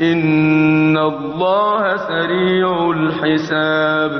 إِنَّ اللَّهَ سَرِيعُ الْحِسَابِ